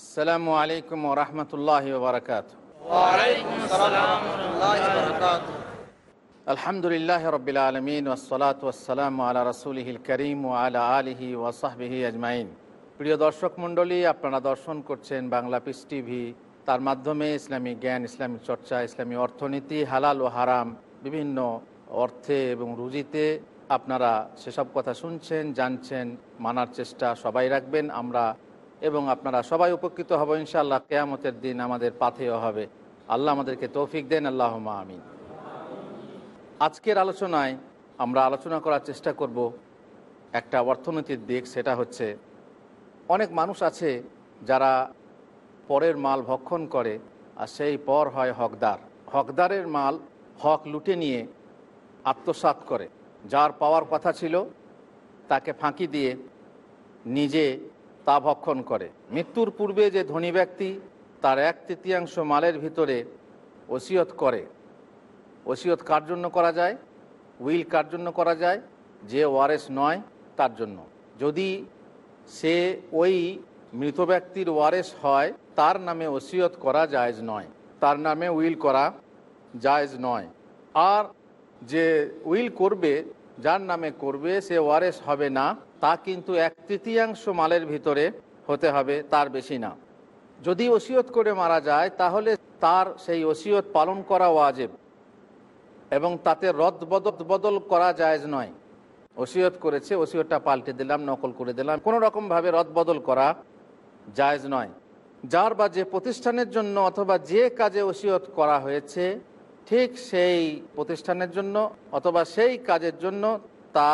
আসসালামু আলাইকুম রহমতুল্লাহ বারকাত আলহামদুলিল্লাহ রবিল আলমিন ওসলাত ওসালাম আলা রসুলহিল করিম ও আলা আলিহি ওয়াসাহবিহি আজমাইন। প্রিয় দর্শক মণ্ডলী, আপনারা দর্শন করছেন বাংলা পিস টিভি তার মাধ্যমে ইসলামী জ্ঞান, ইসলামী চর্চা, ইসলামী অর্থনীতি, হালাল ও হারাম বিভিন্ন অর্থে এবং রুজিতে আপনারা সেসব কথা শুনছেন, জানছেন, মানার চেষ্টা সবাই রাখবেন। আমরা এবং আপনারা সবাই উপকৃত হব, ইনশাআল্লাহ কেয়ামতের দিন আমাদের পাথেও হবে। আল্লাহ আমাদেরকে তৌফিক দেন আল্লাহ আমিন। আজকের আলোচনায় আমরা আলোচনা করার চেষ্টা করব একটা অর্থনীতির দিক, সেটা হচ্ছে অনেক মানুষ আছে যারা পরের মাল ভক্ষণ করে আর সেই পর হয় হকদার। হকদারের মাল হক লুটে নিয়ে আত্মসাৎ করে। যার পাওয়ার কথা ছিল তাকে ফাঁকি দিয়ে নিজে তা ভক্ষণ করে। মৃত্যুর পূর্বে যে ধনী ব্যক্তি তার এক তৃতীয়াংশ মালের ভিতরে ওসিয়ত করে। ওসিয়ত কার জন্য করা যায়? উইল কার জন্য করা যায়? যে ওয়ারেস নয়, তার জন্য। যদি সে ওই মৃত ব্যক্তির ওয়ারেস হয়, তার নামে ওসিয়ত করা জায়জ নয়। তার নামে উইল করা জায়জ নয়। আর যে উইল করবে, যার নামে করবে, সে ওয়ারেস হবে না। তা কিন্তু এক তৃতীয়াংশ মালের ভিতরে হতে হবে, তার বেশি না। যদি ওসিয়ত করে মারা যায়, তাহলে তার সেই ওসিয়ত পালন করা ওয়াজেব এবং তাতে রদ বদল বদল করা জায়জ নয়। ওসিয়ত করেছে, ওসিয়তটা পাল্টে দিলাম, নকল করে দিলাম। কোনো রকমভাবে রদ বদল করা জায়জ নয়। যার বা যে প্রতিষ্ঠানের জন্য অথবা যে কাজে ওসিয়ত করা হয়েছে, ঠিক সেই প্রতিষ্ঠানের জন্য অথবা সেই কাজের জন্য তা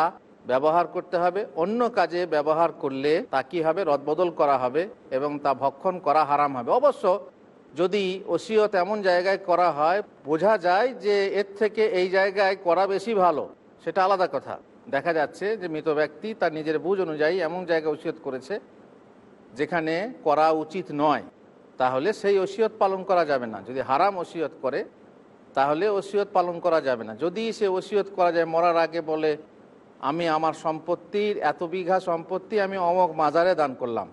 ব্যবহার করতে হবে। অন্য কাজে ব্যবহার করলে তা কী হবে? রদবদল করা হবে এবং তা ভক্ষণ করা হারাম হবে। অবশ্য যদি ওসিয়ত এমন জায়গায় করা হয়, বোঝা যায় যে এর থেকে এই জায়গায় করা বেশি ভালো। সেটা আলাদা কথা। দেখা যাচ্ছে যে মৃত ব্যক্তি তার নিজের বুঝ অনুযায়ী এমন জায়গায় ওসিয়ত করেছে যেখানে করা উচিত নয়। তাহলে সেই ওসিয়ত পালন করা যাবে না। যদি হারাম ওসিয়ত করে, তাহলে ওসিয়ত পালন করা যাবে না। যদি সে ওসিয়ত করা যায়, মরার আগে বলে আমি আমার সম্পত্তির, এত বিঘা সম্পত্তি আমি অমক মাজারে দান করলাম।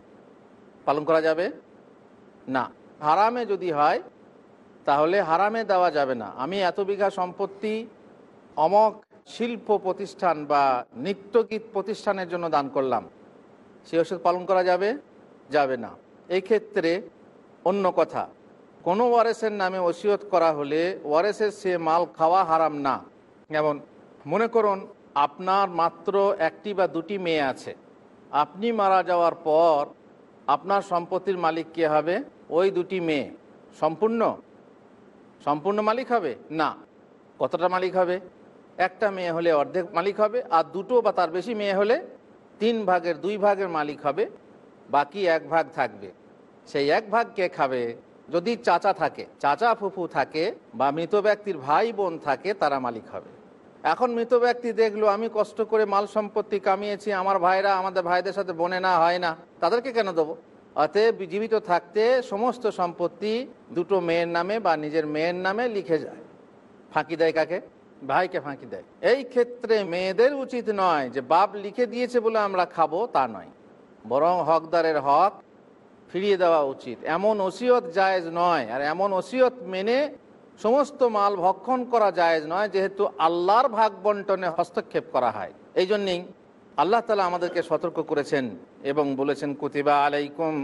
পালন করা যাবে? না। হারামে যদি হয়, তাহলে হারামে দেওয়া যাবে না। আমি এত বিঘা সম্পত্তি অমক শিল্প প্রতিষ্ঠান বা নৃত্যগীত প্রতিষ্ঠানের জন্য দান করলাম। সে ওষুধ পালন করা যাবে? যাবে না। এই ক্ষেত্রে অন্য কথা। কোনো ওয়ারেসের নামে ওসিয়ত করা হলে ওয়ারেসের সে মাল খাওয়া হারাম না। যেমন, মনে করুন আপনার মাত্র একটি বা দুটি মেয়ে আছে। আপনি মারা যাওয়ার পর আপনার সম্পত্তির মালিক কে হবে? ওই দুটি মেয়ে। সম্পূর্ণ? সম্পূর্ণ মালিক হবে? না। কতটা মালিক হবে? একটা মেয়ে হলে অর্ধেক মালিক হবে, আর দুটো বা তার বেশি মেয়ে হলে তিন ভাগের দুই ভাগের মালিক হবে, বাকি এক ভাগ থাকবে। সেই এক ভাগ কে খাবে? যদি চাচা থাকে, চাচা ফুফু থাকে বা মৃত ব্যক্তির ভাই বোন থাকে, তারা মালিক হবে। এখন মৃত ব্যক্তি দেখল, আমি কষ্ট করে মাল সম্পত্তি কামিয়েছি, আমার ভাইরা আমাদের ভাইদের সাথে বনে না, হয় না। তাদেরকে কেন দেবো? অতএব জীবিত থাকতে সমস্ত সম্পত্তি দুটো মেয়ের নামে বা নিজের মেয়ের নামে লিখে যায়। ফাঁকি দেয় কাকে? ভাইকে ফাঁকি দেয়। এই ক্ষেত্রে মেয়েদের উচিত নয় যে বাপ লিখে দিয়েছে বলে আমরা খাব, তা নয়। বরং হকদারের হক ফিরিয়ে দেওয়া উচিত। এমন ওসিয়ত জায়েজ নয়, আর এমন ওসিয়ত মেনে সমস্ত মাল ভক্ষণ করা জায়েজ নয়, যেহেতু আল্লাহর ভাগ বন্টনে হস্তক্ষেপ করা হয়। এই জন্যেই আল্লাহ তালা আমাদেরকে সতর্ক করেছেন এবং বলেছেন, কুতিবা আলাইকুম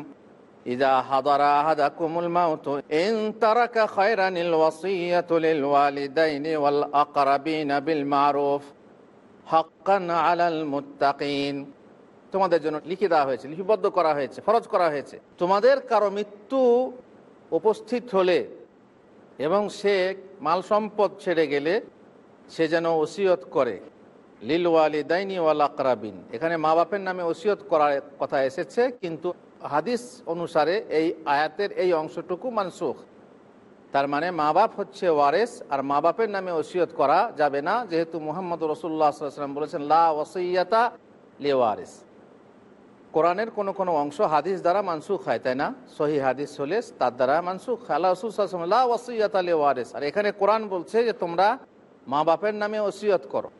ইজা হাদারা আহাদাকুমুল মাউত ইন তারাকা খায়রানিল ওয়াসিয়াতু লিল ওয়ালিদাইনি ওয়াল আকরাবিনা বিল মারুফ হাক্কান আলাল মুত্তাকিন। তোমাদের জন্য লিখে দেওয়া হয়েছে, লিপিবদ্ধ করা হয়েছে, ফরজ করা হয়েছে। তোমাদের কারও মৃত্যু উপস্থিত হলে এবং সে মাল সম্পদ ছেড়ে গেলে সে যেন ওসিয়ত করে। লিল ওয়ালি দাইনি ওয়াল এখানে মা বাপের নামে ওসিয়ত করার কথা এসেছে, কিন্তু হাদিস অনুসারে এই আয়াতের এই অংশটুকু মানসুখ। তার মানে মা বাপ হচ্ছে ওয়ারেস, আর মা বাপের নামে ওসিয়ত করা যাবে না, যেহেতু মোহাম্মদ রসুল্লাহ বলেছেন, লা ওসইয়াতা লে ওয়ারেস। কোরআনের কোনো কোনো অংশ হাদিস দ্বারা মানসুখ হয়, তাই না? সহি হাদিস হলে তার দ্বারা মানসুখ আর এখানে কোরআন বলছে যে তোমরা মা বাপের নামে ওসিয়ত করো।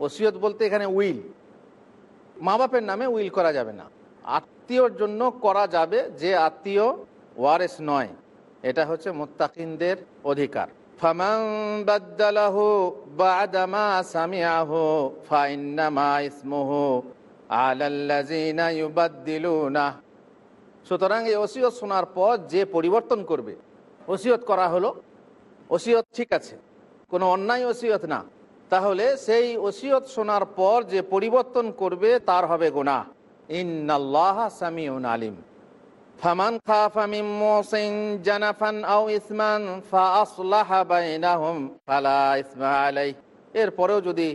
ওসিয়ত বলতে এখানে উইল। মা বাপের নামে উইল করা যাবে না। আত্মীয়র জন্য করা যাবে যে আত্মীয় ওয়ারেস নয়। এটা হচ্ছে মোত্তাকিনদের অধিকার। ফাইন্নামা ইসমুহু সুতরাং এই ওসিয়ত শোনার পর যে পরিবর্তন করবে, ওসিয়ত করা হলো, ওসিয়ত ঠিক আছে, কোনো অন্যায় ওসিয়ত না। তাহলে সেই ওসিয়ত শোনার পর যে পরিবর্তন করবে, তার হবে গোনা আলিম। জানাফান ইসমান ইসমা এরপরেও যদি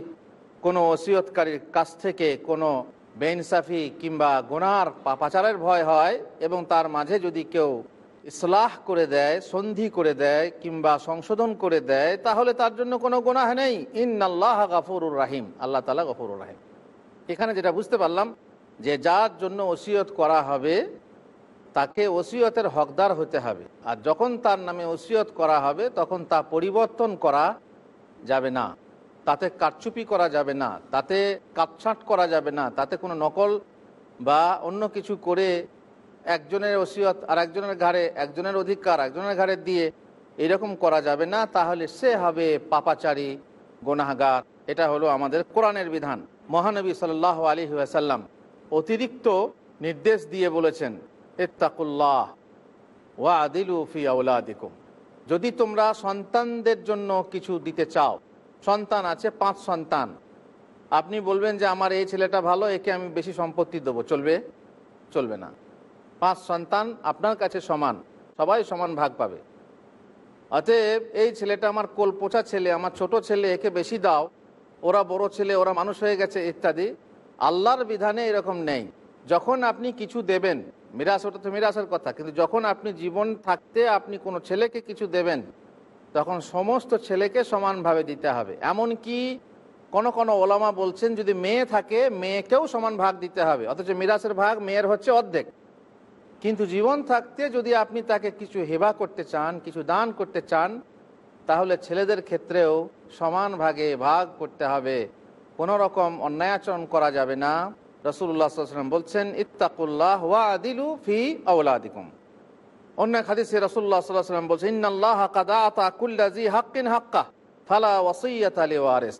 কোনো ওসিয়তকারীর কাছ থেকে কোনো বেইনসাফি কিংবা গোনার পাপাচারের ভয় হয় এবং তার মাঝে যদি কেউ ইসলাহ করে দেয়, সন্ধি করে দেয় কিংবা সংশোধন করে দেয়, তাহলে তার জন্য কোনো গোনাহ নেই। ইন ইন্নাল্লাহ গাফুরুর রাহিম। আল্লাহ তালা গফুরুর রাহিম। এখানে যেটা বুঝতে পারলাম, যে যার জন্য ওসিয়ত করা হবে, তাকে ওসিয়তের হকদার হতে হবে। আর যখন তার নামে ওসিয়ত করা হবে, তখন তা পরিবর্তন করা যাবে না। তাতে কারচুপি করা যাবে না, তাতে কাটছাঁট করা যাবে না, তাতে কোনো নকল বা অন্য কিছু করে একজনের ওসিয়ত আর একজনের ঘাড়ে, একজনের অধিকার একজনের ঘাড়ে দিয়ে এরকম করা যাবে না, তাহলে সে হবে পাপাচারী, গোনাহগার। এটা হলো আমাদের কোরআনের বিধান। মহানবী সাল আলী ওয়াসাল্লাম অতিরিক্ত নির্দেশ দিয়ে বলেছেন এত্তাকুল্লাহ ওয়া আদিলু ফি আউলাদিকুম যদি তোমরা সন্তানদের জন্য কিছু দিতে চাও সন্তান আছে, পাঁচ সন্তান। আপনি বলবেন যে আমার এই ছেলেটা ভালো, একে আমি বেশি সম্পত্তি দেবো। চলবে? চলবে না। পাঁচ সন্তান আপনার কাছে সমান, সবাই সমান ভাগ পাবে। অতএব এই ছেলেটা আমার কোল পোচা ছেলে, আমার ছোট ছেলে, একে বেশি দাও। ওরা বড় ছেলে, ওরা মানুষ হয়ে গেছে, ইত্যাদি। আল্লাহর বিধানে এরকম নেই। যখন আপনি কিছু দেবেন মিরাস ওটা তো মিরাসের কথা, কিন্তু যখন আপনি জীবন থাকতে আপনি কোনো ছেলেকে কিছু দেবেন তখন সমস্ত ছেলেকে সমানভাবে দিতে হবে। এমন কি কোন কোন ওলামা বলছেন, যদি মেয়ে থাকে, মেয়েকেও সমান ভাগ দিতে হবে। অথচ মিরাসের ভাগ মেয়ের হচ্ছে অর্ধেক। কিন্তু জীবন থাকতে যদি আপনি তাকে কিছু হেবা করতে চান, কিছু দান করতে চান, তাহলে ছেলেদের ক্ষেত্রেও সমান ভাগে ভাগ করতে হবে। কোনো রকম অন্যায়াচরণ করা যাবে না। রসুল্লাহাম বলছেন, ইত্তাকুল্লাহ ওয়া আদিলু ফি আউলাদিকুম অন্য হাদিসে রসুল্লাহ সাল্লাম বলছেন ইন্নাল্লাহ কাদা কুল্লাজি হাক্কিন হাক্কা, ফালা ওয়াসিয়াত আলী ওয়ারেস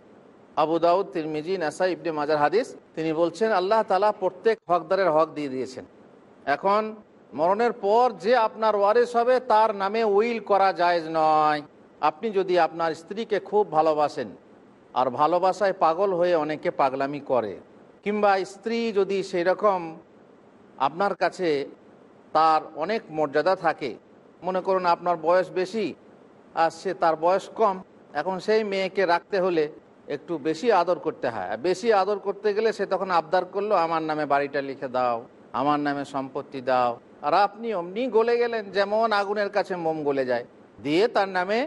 Abu Dawud, Tirmidhi Nasai Ibn মাজার হাদিস, তিনি বলছেন, আল্লাহ তালা প্রত্যেক হকদারের হক দিয়ে দিয়েছেন। এখন মরণের পর যে আপনার ওয়ারেস হবে, তার নামে উইল করা জায়েজ নয়। আপনি যদি আপনার স্ত্রীকে খুব ভালোবাসেন, আর ভালোবাসায় পাগল হয়ে অনেকে পাগলামি করে, কিংবা স্ত্রী যদি সেই রকম আপনার কাছে তার অনেক মর্যাদা থাকে। মনে করুন আপনার বয়স বেশি, আর সে তার বয়স কম, এখন সেই মেয়েকে রাখতে হলে একটু বেশি আদর করতে হয়। বেশি আদর করতে গেলে সে তখন আবদার করল, আমার নামে বাড়িটা লিখে দাও, আমার নামে সম্পত্তি দাও। আর আপনি অমনি গলে গেলেন, যেমন আগুনের কাছে মোম গলে যায়, দিয়ে তার নামে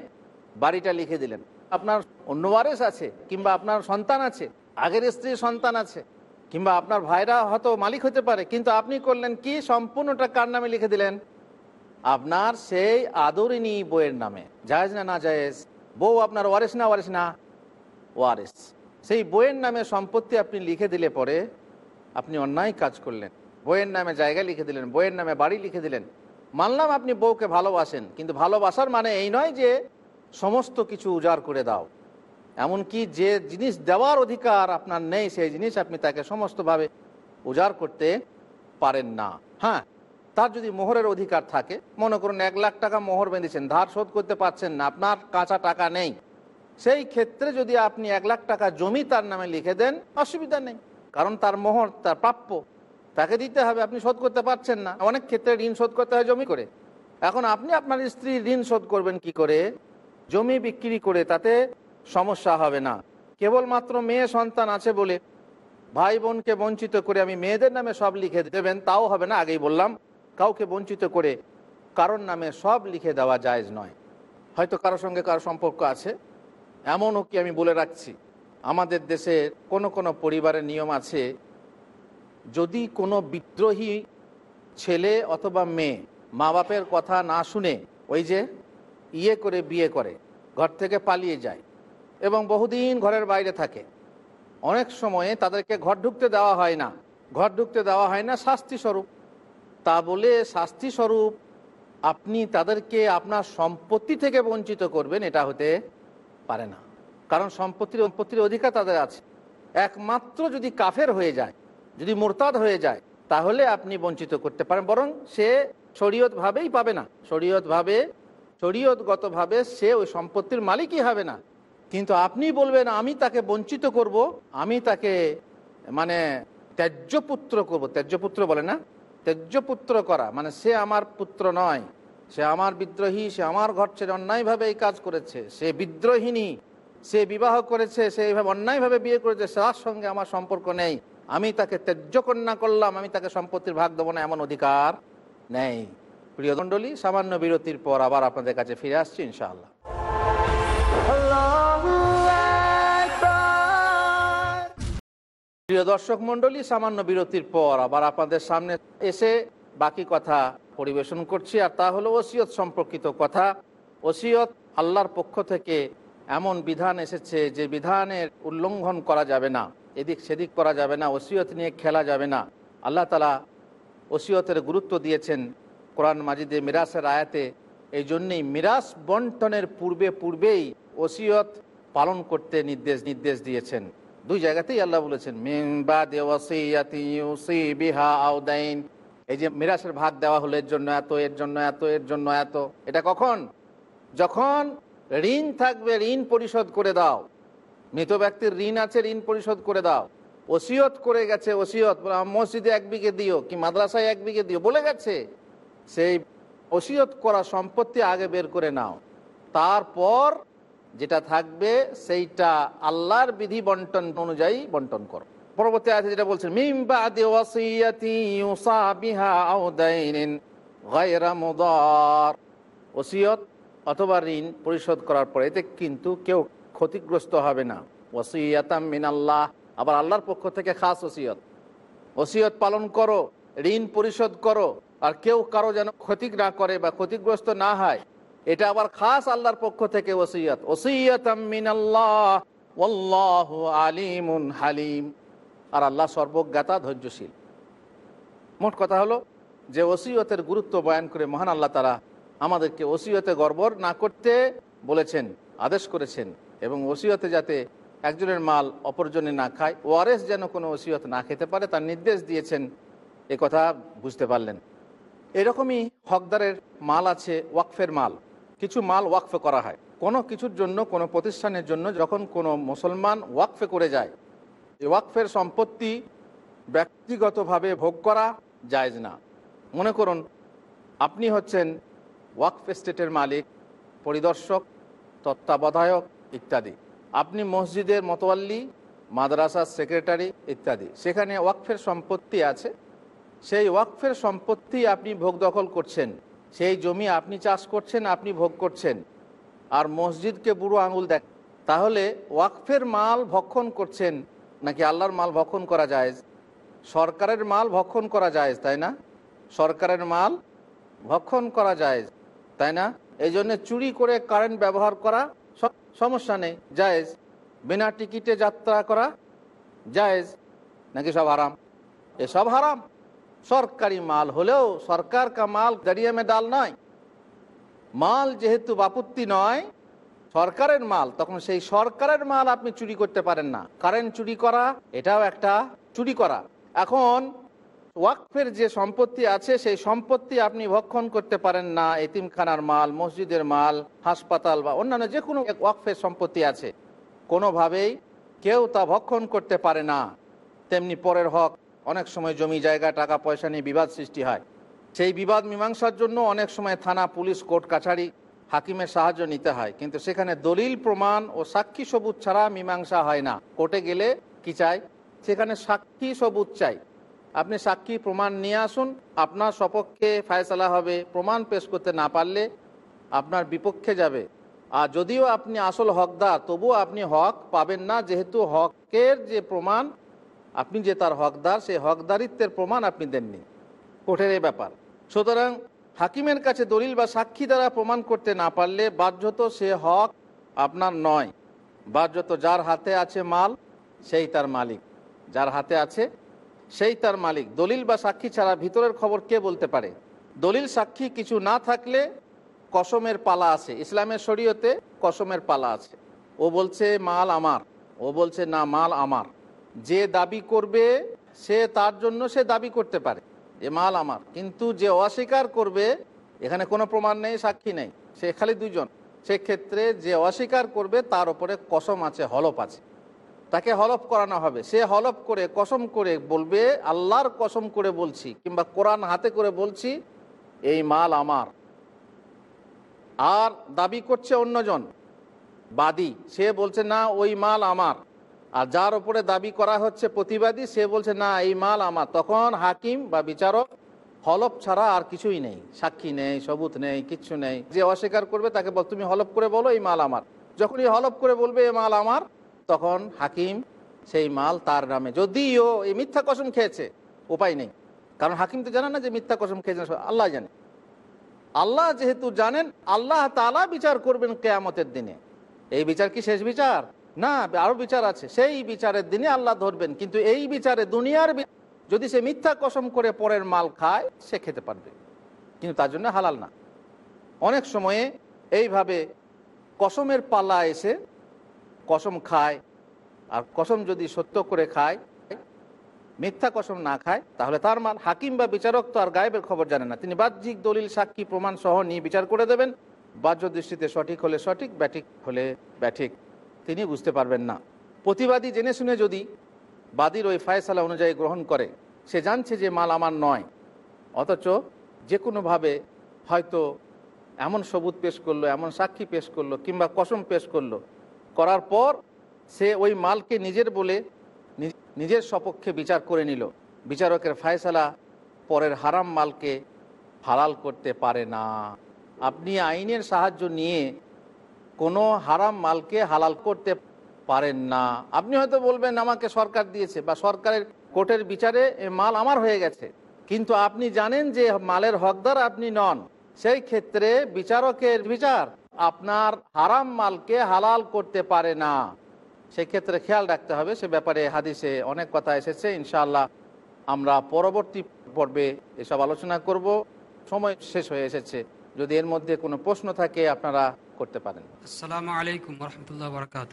বাড়িটা লিখে দিলেন। আপনার অন্য আছে, কিংবা আপনার সন্তান আছে, আগের স্ত্রীর সন্তান আছে কিংবা আপনার ভাইরা হয়তো মালিক হতে পারে, কিন্তু আপনি করলেন কি? সম্পূর্ণটা কার নামে লিখে দিলেন? আপনার সেই আদরিনী বইয়ের নামে। জায়েজ না না জায়েজ? বউ আপনার ওয়ারেস না ওয়ারেস না? ওয়ারেস সেই বইয়ের নামে সম্পত্তি আপনি লিখে দিলে পরে আপনি অন্যায় কাজ করলেন। বইয়ের নামে জায়গা লিখে দিলেন, বইয়ের নামে বাড়ি লিখে দিলেন। মানলাম আপনি বউকে ভালোবাসেন, কিন্তু ভালোবাসার মানে এই নয় যে সমস্ত কিছু উজাড় করে দাও। এমনকি যে জিনিস দেওয়ার অধিকার আপনার নেই, সেই জিনিস আপনি তাকে সমস্তভাবে উজাড় করতে পারেন না। হ্যাঁ তার যদি মোহরের অধিকার থাকে, মনে করুন এক লাখ টাকা মোহর বেঁধেছেন, ধার শোধ করতে পারছেন না, আপনার কাঁচা টাকা নেই। সেই ক্ষেত্রে যদি আপনি এক লাখ টাকা জমি তার নামে লিখে দেন, অসুবিধা নেই, কারণ তার মোহর, তার প্রাপ্য, তাকে দিতে হবে, আপনি শোধ করতে পারছেন না। অনেক ক্ষেত্রে ঋণ শোধ করতে হয় জমি করে। এখন আপনি আপনার স্ত্রী ঋণ শোধ করবেন কি করে? জমি বিক্রি করে তাতে সমস্যা হবে না। কেবলমাত্র মেয়ে সন্তান আছে বলে ভাই বোনকে বঞ্চিত করে আমি মেয়েদের নামে সব লিখে দেবেন, তাও হবে না, আগেই বললাম। কাউকে বঞ্চিত করে কারোর নামে সব লিখে দেওয়া জায়জ নয়। হয়তো কারোর সঙ্গে কারও সম্পর্ক আছে, এমনও কি আমি বলে রাখছি। আমাদের দেশে কোনো কোনো পরিবারের নিয়ম আছে, যদি কোনো বিদ্রোহী ছেলে অথবা মেয়ে মা বাপের কথা না শুনে ওই যে ইয়ে করে, বিয়ে করে, ঘর থেকে পালিয়ে যায় এবং বহুদিন ঘরের বাইরে থাকে। অনেক সময়ে তাদেরকে ঘর ঢুকতে দেওয়া হয় না। ঘর ঢুকতে দেওয়া হয় না শাস্তি স্বরূপ। তা বলে শাস্তি স্বরূপ আপনি তাদেরকে আপনার সম্পত্তি থেকে বঞ্চিত করবেন, এটা হতে পারে না। কারণ সম্পত্তির সম্পত্তির অধিকার তাদের আছে। একমাত্র যদি কাফের হয়ে যায়, যদি মোরতাদ হয়ে যায়, তাহলে আপনি বঞ্চিত করতে পারেন, বরং সে শরীয়তভাবেই পাবে না। শরীয়তভাবে, শরীয়তগতভাবে সে ওই সম্পত্তির মালিকই হবে না। কিন্তু আপনি বলবেন, আমি তাকে বঞ্চিত করব, আমি তাকে মানে ত্যায্যপুত্র করব। ত্যায্যপুত্র বলে না ত্যায্যপুত্র করা। মানে সে আমার পুত্র নয়, সে আমার বিদ্রোহী, সে আমার ঘর ছেড়ে অন্যায়ভাবে এই কাজ করেছে, সে বিদ্রোহিনী সে বিবাহ করেছে, সে এইভাবে অন্যায়ভাবে বিয়ে করেছে, তার সঙ্গে আমার সম্পর্ক নেই। আমি তাকে ত্যায্য কন্যা করলাম, আমি তাকে সম্পত্তির ভাগ দেবো না, এমন অধিকার নেই। প্রিয় মণ্ডলী, সামান্য বিরতির পর আবার আপনাদের কাছে ফিরে আসছি, ইনশাআল্লাহ। প্রিয় দর্শক মণ্ডলী, সামান্য বিরতির পর আবার আপনাদের সামনে এসে বাকি কথা পরিবেশন করছি। আর তা হলো ওসিয়ত সম্পর্কিত কথা। ওসিয়ত আল্লাহর পক্ষ থেকে এমন বিধান এসেছে যে বিধানের উল্লঙ্ঘন করা যাবে না। এদিক সেদিক করা যাবে না, ওসিয়ত নিয়ে খেলা যাবে না। আল্লাহ তালা ওসিয়তের গুরুত্ব দিয়েছেন কোরআন মাজিদে, মিরাসের আয়াতে। এই জন্যেই মিরাস বন্টনের পূর্বে পূর্বেই ওসিয়ত পালন করতে নির্দেশ নির্দেশ দিয়েছেন। দুই জায়গাতেই আল্লাহ বলেছেন বিহা আউদাইন এই যে মিরাসের ভাগ দেওয়া হলো, এর জন্য এত, এর জন্য এত, এর জন্য এত। এটা কখন? যখন ঋণ থাকবে, ঋণ পরিশোধ করে দাও। মৃত ব্যক্তির ঋণ আছে, ঋণ পরিশোধ করে দাও। ওসিয়ত করে গেছে, ওসিয়ত। মসজিদে এক বিঘে দিও, কি মাদ্রাসায় এক বিঘে দিও? বলে গেছে। সেই ওসিয়ত করা সম্পত্তি আগে বের করে নাও। তারপর যেটা থাকবে, সেইটা আল্লাহর বিধি বন্টন অনুযায়ী বন্টন করো। পরবর্তী আছে যেটা বলছেন মিম্বা ওসিয়ত অথবা ঋণ পরিশোধ করার পরে এতে কিন্তু কেউ ক্ষতিগ্রস্ত হবে না। ওসিয়াতাম মিন আল্লাহ আবার আল্লাহর পক্ষ থেকে খাস ওসিয়ত। ওসিয়ত পালন করো, ঋণ পরিশোধ করো, আর কেউ কারও যেন ক্ষতি না করে বা ক্ষতিগ্রস্ত না হয় এটা আবার খাস আল্লাহর পক্ষ থেকে ওসিয়ত। আল্লাহ আলিমুন হালিম। আর আল্লাহ সর্বজ্ঞাতা ধৈর্যশীল। মোট কথা হলো যে ওসিয়তের গুরুত্ব বয়ান করে মহান আল্লাহ তারা আমাদেরকে ওসিয়তে গর্বর না করতে বলেছেন, আদেশ করেছেন এবং ওসিয়তে যাতে একজনের মাল অপরজনে না খায়, ওয়ারেস যেন কোনো ওসিয়ত না খেতে পারে তার নির্দেশ দিয়েছেন, এ কথা বুঝতে পারলেন। এরকমই হকদারের মাল আছে, ওয়াকফের মাল। কিছু মাল ওয়াকফে করা হয়। কোনো কিছুর জন্য, কোনো প্রতিষ্ঠানের জন্য যখন কোনো মুসলমান ওয়াকফে করে যায়, এই ওয়াকফের সম্পত্তি ব্যক্তিগতভাবে ভোগ করা জায়জ না। মনে করুন, আপনি হচ্ছেন ওয়াকফ স্টেটের মালিক, পরিদর্শক, তত্ত্বাবধায়ক ইত্যাদি। আপনি মসজিদের মতোয়াল্লি, মাদ্রাসার সেক্রেটারি ইত্যাদি। সেখানে ওয়াকফের সম্পত্তি আছে। সেই ওয়াকফের সম্পত্তি আপনি ভোগ দখল করছেন। সেই জমি আপনি চাষ করছেন, আপনি ভোগ করছেন। আর মসজিদকে বুড়ো আঙুল দেখ, তাহলে ওয়াকফের মাল ভক্ষণ করছেন নাকি আল্লাহর মাল ভক্ষণ করা যায় সরকারের মাল ভক্ষণ করা যায় তাই না? সরকারের মাল ভক্ষণ করা যায় তাই না? এই জন্য চুরি করে কারেন্ট ব্যবহার করা সমস্যা নেই, জায়েজ। বিনা টিকিটে যাত্রা করা জায়েজ, নাকি সব হারাম? এসব হারাম। সরকারি মাল হলেও সরকার কা মাল দাঁড়িয়ে ডাল নয় মাল যেহেতু বাপুত্তি নয়, সরকারের মাল, তখন সেই সরকারের মাল আপনি চুরি করতে পারেন না। কারেন্ট চুরি করা, এটাও একটা চুরি করা। এখন ওয়াকফের যে সম্পত্তি আছে, সেই সম্পত্তি আপনি ভক্ষণ করতে পারেন না, এতিমখানার মাল, মসজিদের মাল, হাসপাতাল বা অন্যান্য যে কোনো ওয়াকফের সম্পত্তি আছে। কোনোভাবেই কেউ তা ভক্ষণ করতে পারে না। তেমনি পরের হক অনেক সময় জমি, জায়গা, টাকা, পয়সা নিয়ে বিবাদ সৃষ্টি হয়। সেই বিবাদ মীমাংসার জন্য অনেক সময় থানা, পুলিশ, কোর্ট, কাছারি হাকিমের সাহায্য নিতে হয়। কিন্তু সেখানে দলিল, প্রমাণ ও সাক্ষী সবুজ ছাড়া মীমাংসা হয় না। কোর্টে গেলে কি চাই? সেখানে সাক্ষী সবুজ চাই। আপনি সাক্ষী, প্রমাণ নিয়ে আসুন। আপনার সপক্ষে ফায়সালা হবে। প্রমাণ পেশ করতে না পারলে আপনার বিপক্ষে যাবে। আর যদিও আপনি আসল হকদার, তবুও আপনি হক পাবেন না। যেহেতু হকের যে প্রমাণ আপনি যে তার হকদার, সেই হকদারিত্বের প্রমাণ আপনি দেননি। কোর্টের এই ব্যাপার। সুতরাং হাকিমের কাছে দলিল বা সাক্ষী দ্বারা প্রমাণ করতে না পারলে বাধ্যত সে হক আপনার নয়। বাধ্যত যার হাতে আছে মাল, সেই তার মালিক। যার হাতে আছে, সেই তার মালিক। দলিল বা সাক্ষী ছাড়া ভিতরের খবর কে বলতে পারে? দলিল সাক্ষী কিছু না থাকলে কসমের পালা আছে। ইসলামের শরীয়তে কসমের পালা আছে। ও বলছে, মাল আমার। ও বলছে, না, মাল আমার। যে দাবি করবে, সে তার জন্য সে দাবি করতে পারে। যে মাল আমার। কিন্তু যে অস্বীকার করবে, এখানে কোনো প্রমাণ নেই, সাক্ষী নেই। সে খালি দুজন সেক্ষেত্রে যে অস্বীকার করবে, তার উপরে কসম আছে, হলফ আছে। তাকে হলফ করানো হবে। সে হলফ করে, কসম করে বলবে, আল্লাহর কসম করে বলছি, কিংবা কোরআন হাতে করে বলছি, এই মাল আমার। আর দাবি করছে অন্যজন। বাদী। সে বলছে, না, ওই মাল আমার। আর যার উপরে দাবি করা হচ্ছে প্রতিবাদী, সে বলছে, না, এই মাল আমার। তখন হাকিম বা বিচারক হলফ ছাড়া আর কিছুই নেই। সাক্ষী নেই, সবুত নেই, কিচ্ছু নেই। যে অস্বীকার করবে তাকে বল, তুমি হলফ করে বলো, এই মাল আমার। যখনই হলফ করে বলবে এই মাল আমার, তখন হাকিম সেই মাল তার নামে। যদিও এই মিথ্যা কসম খেয়েছে, উপায় নেই। কারণ হাকিম তো জানে না যে মিথ্যা কসম খেয়েছে আল্লাহ জানে। আল্লাহ যেহেতু জানেন, আল্লাহ তালা বিচার করবেন কেয়ামতের দিনে। এই বিচার কি শেষ বিচার? না, আরও বিচার আছে। সেই বিচারের দিনে আল্লাহ ধরবেন, কিন্তু এই বিচারে দুনিয়ার যদি সে মিথ্যা কসম করে পরের মাল খায়, সে খেতে পারবে। কিন্তু তার জন্য হালাল না। অনেক সময়ে এইভাবে কসমের পাল্লা এসে কসম খায়, আর কসম যদি সত্য করে খায়, মিথ্যা কসম না খায়, তাহলে তার মাল হাকিম বা বিচারক তো আর গায়েবের খবর জানে না। তিনি বাহ্যিক দলিল, সাক্ষী প্রমাণ সহ নিয়ে বিচার করে দেবেন। বাহ্য দৃষ্টিতে সঠিক হলে সঠিক, ব্যাঠিক হলে ব্যাঠিক। তিনি বুঝতে পারবেন না। প্রতিবাদী জেনে শুনে যদি বাদীর ওই ফায়সালা অনুযায়ী গ্রহণ করে, সে জানছে যে মাল আমার নয়। অথচ যে কোনোভাবে হয়তো এমন সবুত পেশ করল, এমন সাক্ষী পেশ করল, কিংবা কসম পেশ করল, করার পর সে ওই মালকে নিজের বলে নিজের সপক্ষে বিচার করে নিল। বিচারকের ফায়সালা পরের হারাম মালকে হালাল করতে পারে না। আপনি আইনের সাহায্য নিয়ে কোনো হারাম মালকে হালাল করতে পারেন না। আপনি হয়তো বলবেন, আমাকে সরকার দিয়েছে বা সরকারের কোর্টের বিচারে মাল আমার হয়ে গেছে। কিন্তু আপনি জানেন যে মালের হকদার আপনি নন। সেই ক্ষেত্রে বিচারকের বিচার আপনার হারাম মালকে হালাল করতে পারে না। সেই ক্ষেত্রে খেয়াল রাখতে হবে, সে ব্যাপারে হাদিসে অনেক কথা এসেছে। ইনশাআল্লাহ আমরা পরবর্তী পর্বে এসব আলোচনা করব। সময় শেষ হয়ে এসেছে। যদি এর মধ্যে কোনো প্রশ্ন থাকে, আপনারা করতে পারেন। আসসালামু আলাইকুম রহমতুল্লাহ বরকাত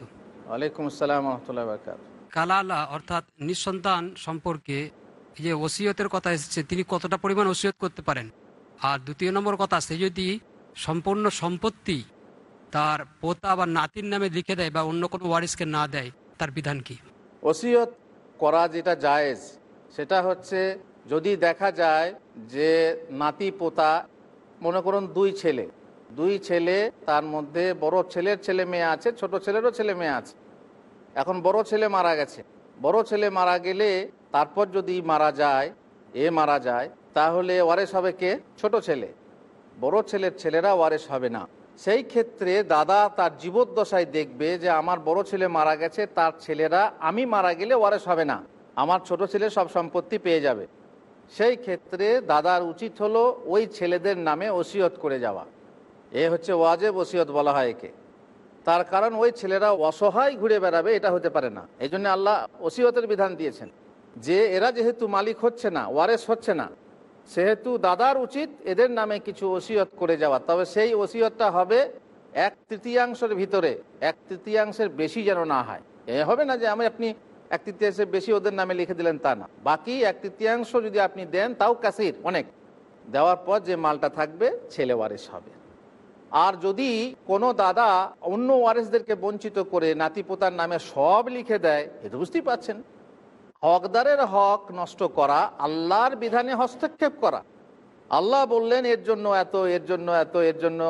ওয়ালাইকুম আসসালাম রহমতুল্লাহ বরকাত কালালা অর্থাৎ নিঃসন্তান সম্পর্কে যে ওসিয়তের কথা এসেছে তিনি কতটা পরিমাণ ওসিয়ত করতে পারেন? আর দ্বিতীয় নম্বর কথা সে যদি সম্পূর্ণ সম্পত্তি তার পোতা বা নাতির নামে লিখে দেয় বা অন্য কোনো ওয়ারিসকে না দেয় তার বিধান কি? ওসিয়ত করা যেটা জায়েজ সেটা হচ্ছে যদি দেখা যায় যে নাতি পোতা মনে করুন দুই ছেলে দুই ছেলে, তার মধ্যে বড় ছেলের ছেলে মেয়ে আছে, ছোট ছেলেরও ছেলে মেয়ে আছে। এখন বড় ছেলে মারা গেছে। বড় ছেলে মারা গেলে তারপর যদি মারা যায়, এ মারা যায়, তাহলে ওয়ারেস হবে কে? ছোট ছেলে। বড় ছেলের ছেলেরা ওয়ারেস হবে না। সেই ক্ষেত্রে দাদা তার জীবদ্দশায় দেখবে যে, আমার বড় ছেলে মারা গেছে, তার ছেলেরা, আমি মারা গেলে ওয়ারেস হবে না। আমার ছোট ছেলে সব সম্পত্তি পেয়ে যাবে। সেই ক্ষেত্রে দাদার উচিত হলো ওই ছেলেদের নামে ওসিয়ত করে যাওয়া। এ হচ্ছে ওয়াজেব ওসিয়ত বলা হয় একে। তার কারণ ওই ছেলেরা অসহায় ঘুরে বেড়াবে, এটা হতে পারে না। এই জন্য আল্লাহ ওসিয়তের বিধান দিয়েছেন। যে এরা যেহেতু মালিক হচ্ছে না, ওয়ারেস হচ্ছে না, সেহেতু দাদার উচিত এদের নামে কিছু ওসিয়ত করে যাওয়া। তবে সেই ওসিয়তটা হবে এক তৃতীয়াংশের ভিতরে, এক তৃতীয়াংশের বেশি যেন না হয়। এ হবে না যে আমি আপনি এক তৃতীয়াংশের বেশি ওদের নামে লিখে দিলেন তা না। বাকি এক তৃতীয়াংশ যদি আপনি দেন, তাও কাসির অনেক। দেওয়ার পর যে মালটা থাকবে, ছেলে ওয়ারিস হবে। আর যদি কোনো দাদা অন্য ওয়ারেসদেরকে বঞ্চিত করে নাতিপোতার নামে সব লিখে দেয় এটা বুঝতেই পাচ্ছেন হকদারের হক নষ্ট করা, আল্লাহর বিধানে হস্তক্ষেপ করা। আল্লাহ বললেন, এর জন্য এত, এর জন্য এত, এর জন্য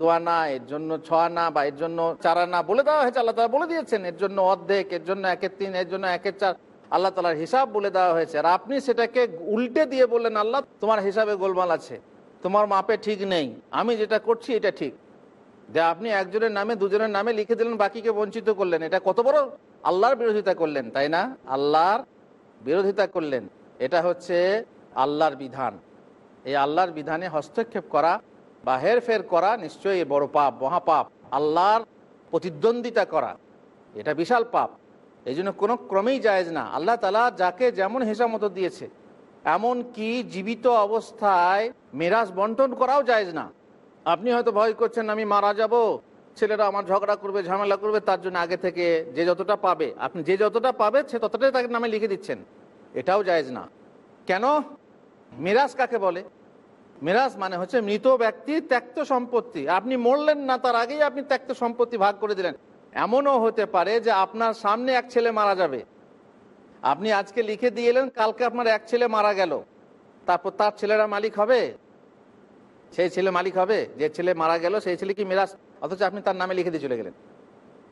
দোয়ানা এর জন্য ছয়ানা বা এর জন্য চারানা বলে দেওয়া হয়েছে, আল্লাহ তালা বলে দিয়েছেন, এর জন্য অর্ধেক, এর জন্য একের তিন, এর জন্য একের চার। আল্লাহ তালার হিসাব বলে দেওয়া হয়েছে। আর আপনি সেটাকে উল্টে দিয়ে বললেন, আল্লাহ, তোমার হিসাবে গোলমাল আছে। তোমার মাপে ঠিক নেই। আমি যেটা করছি, এটা ঠিক। যে আপনি একজনের নামে, দুজনের নামে লিখে দিলেন, বাকিকে বঞ্চিত করলেন। এটা কত বড় আল্লাহর বিরোধিতা করলেন, তাই না? আল্লাহর বিরোধিতা করলেন। এটা হচ্ছে আল্লাহর বিধান। এই আল্লাহর বিধানে হস্তক্ষেপ করা বা হেরফের করা নিশ্চয়ই বড় পাপ, মহাপাপ। আল্লাহর প্রতিদ্বন্দ্বিতা করা, এটা বিশাল পাপ। এই জন্য কোনো ক্রমেই জায়েজ না। আল্লাহ তালা যাকে যেমন হিসাব মতো দিয়েছে এমন কি জীবিত অবস্থায় মেরাজ বন্টন করাও জায়েজ না। আপনি হয়তো ভয় করছেন, আমি মারা যাব, ছেলেরা আমার ঝগড়া করবে, ঝামেলা করবে, তার জন্য আগে থেকে যে যতটা পাবে, আপনি যে যতটা পাবে, সে ততটাই তাকে নামে লিখে দিচ্ছেন। এটাও জায়েজ না। কেন? মিরাজ কাকে বলে? মিরাজ মানে হচ্ছে মৃত ব্যক্তি ত্যক্ত সম্পত্তি। আপনি মরলেন না, তার আগেই আপনি ত্যক্ত সম্পত্তি ভাগ করে দিলেন। এমনও হতে পারে যে আপনার সামনে এক ছেলে মারা যাবে। আপনি আজকে লিখে দিয়ে এলেন, কালকে আপনার এক ছেলে মারা গেল। তারপর তার ছেলেরা মালিক হবে? সেই ছেলে মালিক হবে? যে ছেলে মারা গেল, সেই ছেলে কি মিরাজ? অথচ আপনি তার নামে লিখে দিয়ে চলে গেলেন।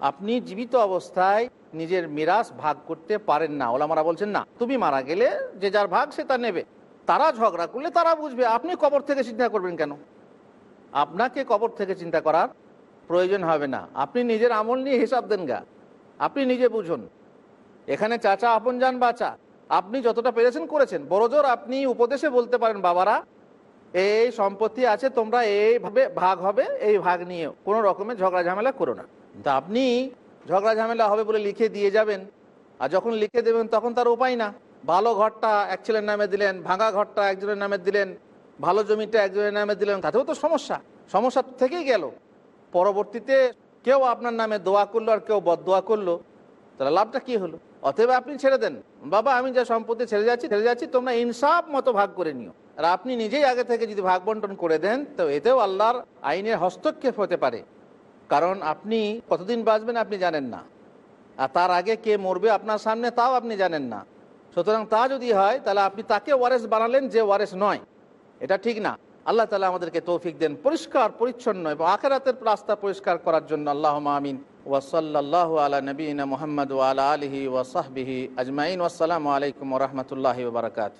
আপনি জীবিত অবস্থায় নিজের মিরাজ ভাগ করতে পারেন না। ওলামারা বলছেন, না, তুমি মারা গেলে যে যার ভাগ সে তা নেবে। তারা ঝগড়া করলে তারা বুঝবে, আপনি কবর থেকে চিন্তা করবেন কেন? আপনাকে কবর থেকে চিন্তা করার প্রয়োজন হবে না। আপনি নিজের আমল নিয়ে হিসাব দেন গা। আপনি নিজে বুঝুন। এখানে চাচা, আপন যান বাচা। আপনি যতটা পেরেছেন করেছেন। বড়জোর আপনি উপদেশে বলতে পারেন, বাবারা, এই সম্পত্তি আছে, তোমরা এইভাবে ভাগ হবে, এই ভাগ নিয়ে কোনো রকমের ঝগড়া ঝামেলা করো না। কিন্তু আপনি ঝগড়া ঝামেলা হবে বলে লিখে দিয়ে যাবেন। আর যখন লিখে দেবেন, তখন তার উপায় না। ভালো ঘরটা এক ছেলের নামে দিলেন, ভাঙা ঘরটা একজনের নামে দিলেন, ভালো জমিটা একজনের নামে দিলেন, তাতেও তো সমস্যা। সমস্যা থেকেই গেল। পরবর্তীতে কেউ আপনার নামে দোয়া করল আর কেউ বদোয়া করল। তাহলে লাভটা কি হলো? অতএব আপনি ছেড়ে দেন। বাবা, আমি যা সম্পত্তি ছেড়ে যাচ্ছি ছেড়ে যাচ্ছি, তোমরা ইনসাফ মতো ভাগ করে নিও। আর আপনি নিজেই আগে থেকে যদি ভাগ বন্টন করে দেন, তো এতেও আল্লাহর আইনের হস্তক্ষেপ হতে পারে। কারণ আপনি কতদিন বাঁচবেন আপনি জানেন না। আর তার আগে কে মরবে আপনার সামনে তাও আপনি জানেন না। সুতরাং তা যদি হয়, তাহলে আপনি তাকে ওয়ারেস বানালেন যে ওয়ারেস নয়। এটা ঠিক না। আল্লাহ তালা আমাদেরকে তৌফিক দেন পরিষ্কার, পরিচ্ছন্ন এবং আখেরাতের রাস্তা পরিষ্কার করার জন্য। আল্লাহ আমিন। ওয়াসাল্লাহ আলা নবীন মোহাম্মদ ওয়ালা আলহি ওয়াসাহবিহি আজমাইন। ওয়াসালামু আলাইকুম রহমতুল্লাহ বারকাত